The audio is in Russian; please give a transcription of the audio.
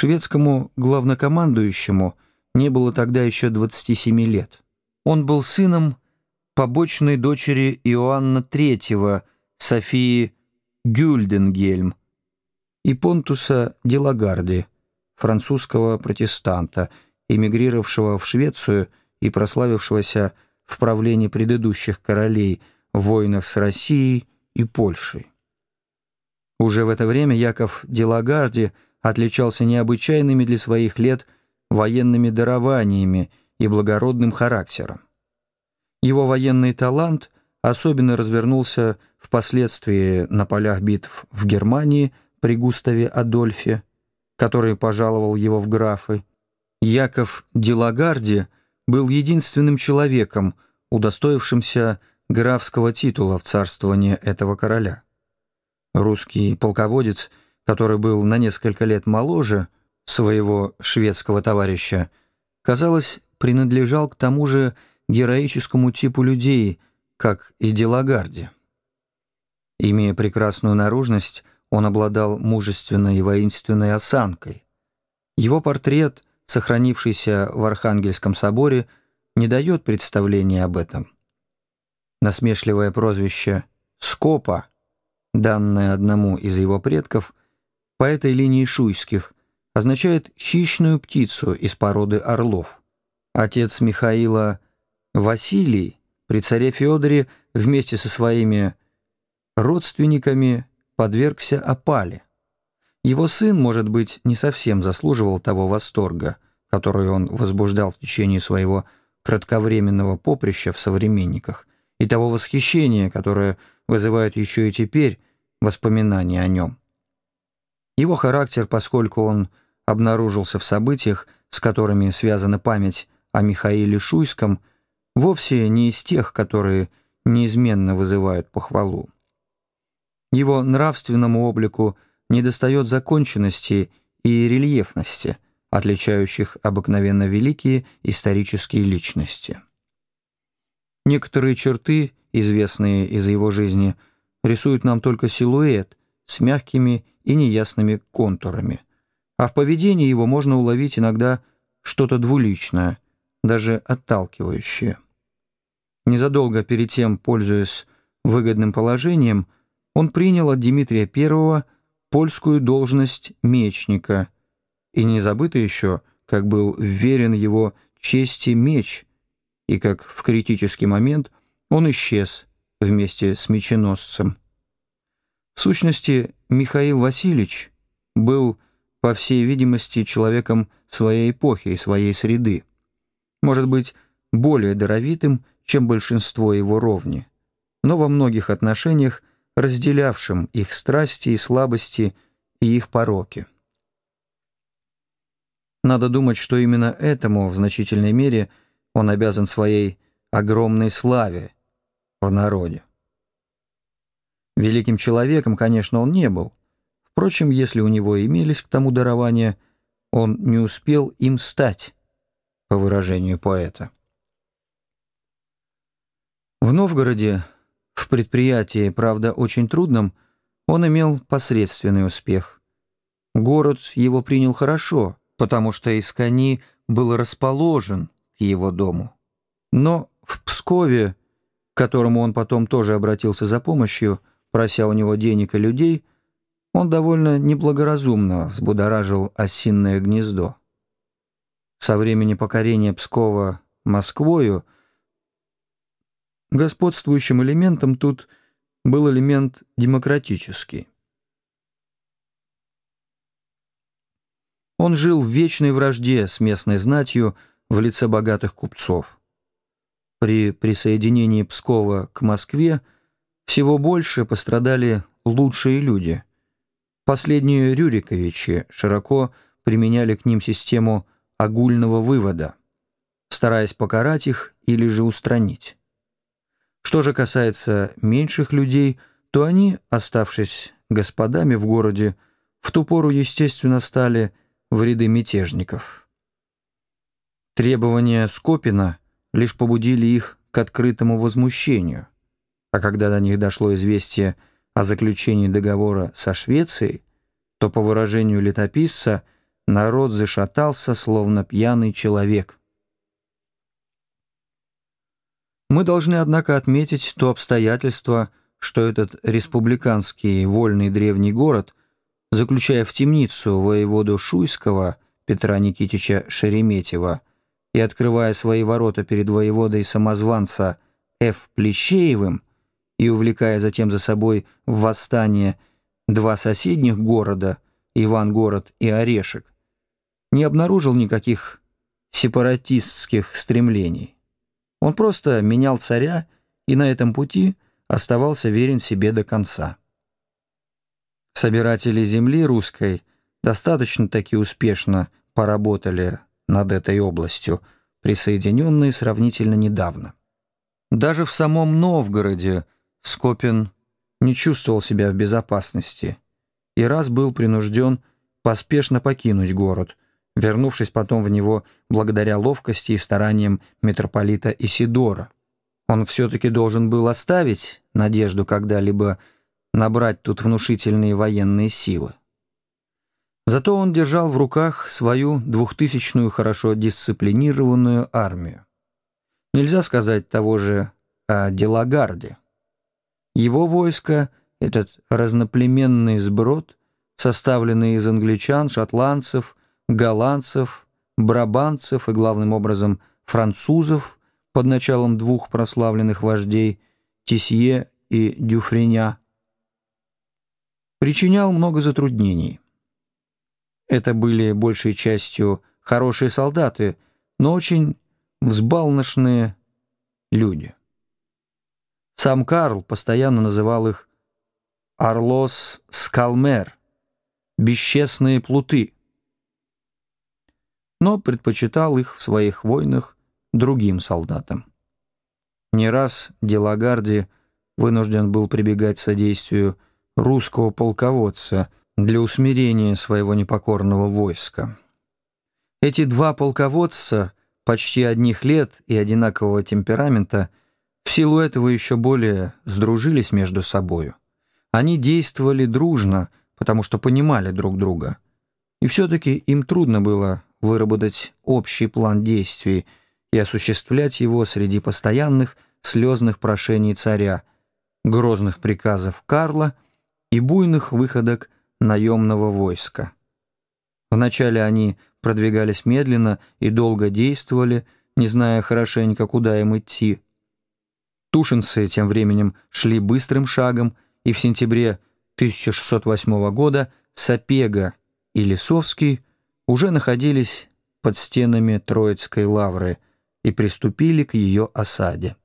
Шведскому главнокомандующему не было тогда еще 27 лет. Он был сыном побочной дочери Иоанна III, Софии Гюльденгельм, и Понтуса Делагарди, французского протестанта, эмигрировавшего в Швецию и прославившегося в правлении предыдущих королей в войнах с Россией и Польшей. Уже в это время Яков Делагарди отличался необычайными для своих лет военными дарованиями и благородным характером. Его военный талант особенно развернулся впоследствии на полях битв в Германии при Густаве Адольфе, который пожаловал его в графы. Яков Делагарди был единственным человеком, удостоившимся графского титула в царствовании этого короля. Русский полководец, который был на несколько лет моложе своего шведского товарища, казалось, принадлежал к тому же героическому типу людей, как и Делагарди. Имея прекрасную наружность, он обладал мужественной и воинственной осанкой. Его портрет, сохранившийся в Архангельском соборе, не дает представления об этом. Насмешливое прозвище «Скопа», данное одному из его предков, по этой линии шуйских, означает хищную птицу из породы орлов. Отец Михаила Василий при царе Феодоре вместе со своими родственниками подвергся опале. Его сын, может быть, не совсем заслуживал того восторга, который он возбуждал в течение своего кратковременного поприща в современниках, и того восхищения, которое вызывает еще и теперь воспоминания о нем. Его характер, поскольку он обнаружился в событиях, с которыми связана память о Михаиле Шуйском, вовсе не из тех, которые неизменно вызывают похвалу. Его нравственному облику недостает законченности и рельефности, отличающих обыкновенно великие исторические личности. Некоторые черты, известные из его жизни, рисуют нам только силуэт с мягкими и неясными контурами, а в поведении его можно уловить иногда что-то двуличное, даже отталкивающее. Незадолго перед тем, пользуясь выгодным положением, он принял от Дмитрия I польскую должность мечника, и не забыто еще, как был вверен его чести меч, и как в критический момент он исчез вместе с меченосцем. В сущности, Михаил Васильевич был, по всей видимости, человеком своей эпохи и своей среды. Может быть, более даровитым, чем большинство его ровни, но во многих отношениях разделявшим их страсти и слабости и их пороки. Надо думать, что именно этому в значительной мере он обязан своей огромной славе в народе. Великим человеком, конечно, он не был. Впрочем, если у него имелись к тому дарования, он не успел им стать, по выражению поэта. В Новгороде, в предприятии, правда, очень трудном, он имел посредственный успех. Город его принял хорошо, потому что Искани был расположен к его дому. Но в Пскове, к которому он потом тоже обратился за помощью, прося у него денег и людей, он довольно неблагоразумно взбудоражил осинное гнездо. Со времени покорения Пскова Москвою – Господствующим элементом тут был элемент демократический. Он жил в вечной вражде с местной знатью в лице богатых купцов. При присоединении Пскова к Москве всего больше пострадали лучшие люди. Последние Рюриковичи широко применяли к ним систему огульного вывода, стараясь покарать их или же устранить. Что же касается меньших людей, то они, оставшись господами в городе, в ту пору, естественно, стали в ряды мятежников. Требования Скопина лишь побудили их к открытому возмущению, а когда до них дошло известие о заключении договора со Швецией, то, по выражению летописца, народ зашатался, словно пьяный человек. Мы должны, однако, отметить то обстоятельство, что этот республиканский вольный древний город, заключая в темницу воеводу Шуйского Петра Никитича Шереметьева и открывая свои ворота перед воеводой самозванца Ф. Плещеевым и увлекая затем за собой в восстание два соседних города, Ивангород и Орешек, не обнаружил никаких сепаратистских стремлений. Он просто менял царя и на этом пути оставался верен себе до конца. Собиратели земли русской достаточно таки успешно поработали над этой областью, присоединенные сравнительно недавно. Даже в самом Новгороде Скопин не чувствовал себя в безопасности и раз был принужден поспешно покинуть город – вернувшись потом в него благодаря ловкости и стараниям митрополита Исидора. Он все-таки должен был оставить надежду когда-либо набрать тут внушительные военные силы. Зато он держал в руках свою двухтысячную хорошо дисциплинированную армию. Нельзя сказать того же о Делагарде. Его войско, этот разноплеменный сброд, составленный из англичан, шотландцев, голландцев, брабанцев и, главным образом, французов под началом двух прославленных вождей Тисье и Дюфреня, причинял много затруднений. Это были большей частью хорошие солдаты, но очень взбалношные люди. Сам Карл постоянно называл их «Орлос Скалмер» — «бесчестные плуты» но предпочитал их в своих войнах другим солдатам. Не раз Делагарди вынужден был прибегать к содействию русского полководца для усмирения своего непокорного войска. Эти два полководца, почти одних лет и одинакового темперамента, в силу этого еще более сдружились между собою. Они действовали дружно, потому что понимали друг друга. И все-таки им трудно было выработать общий план действий и осуществлять его среди постоянных слезных прошений царя, грозных приказов Карла и буйных выходок наемного войска. Вначале они продвигались медленно и долго действовали, не зная хорошенько, куда им идти. Тушинцы тем временем шли быстрым шагом, и в сентябре 1608 года Сапега и Лисовский уже находились под стенами Троицкой лавры и приступили к ее осаде.